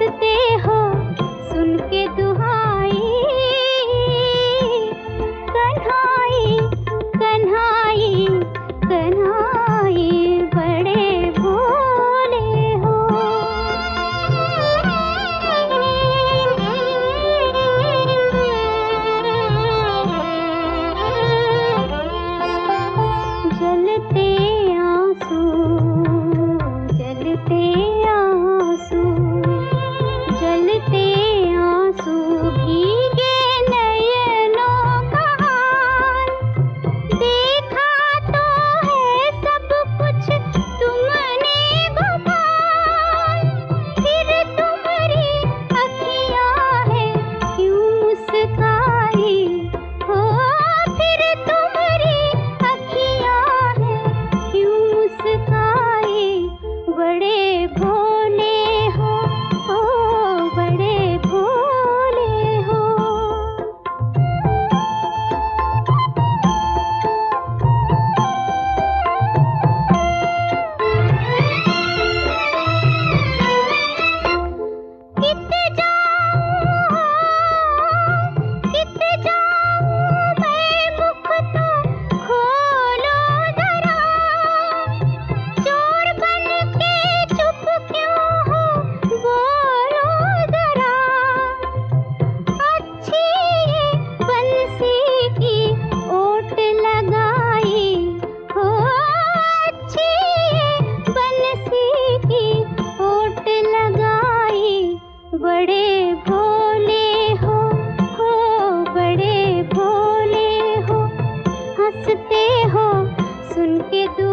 हँसते हो सुन के दूर के दूर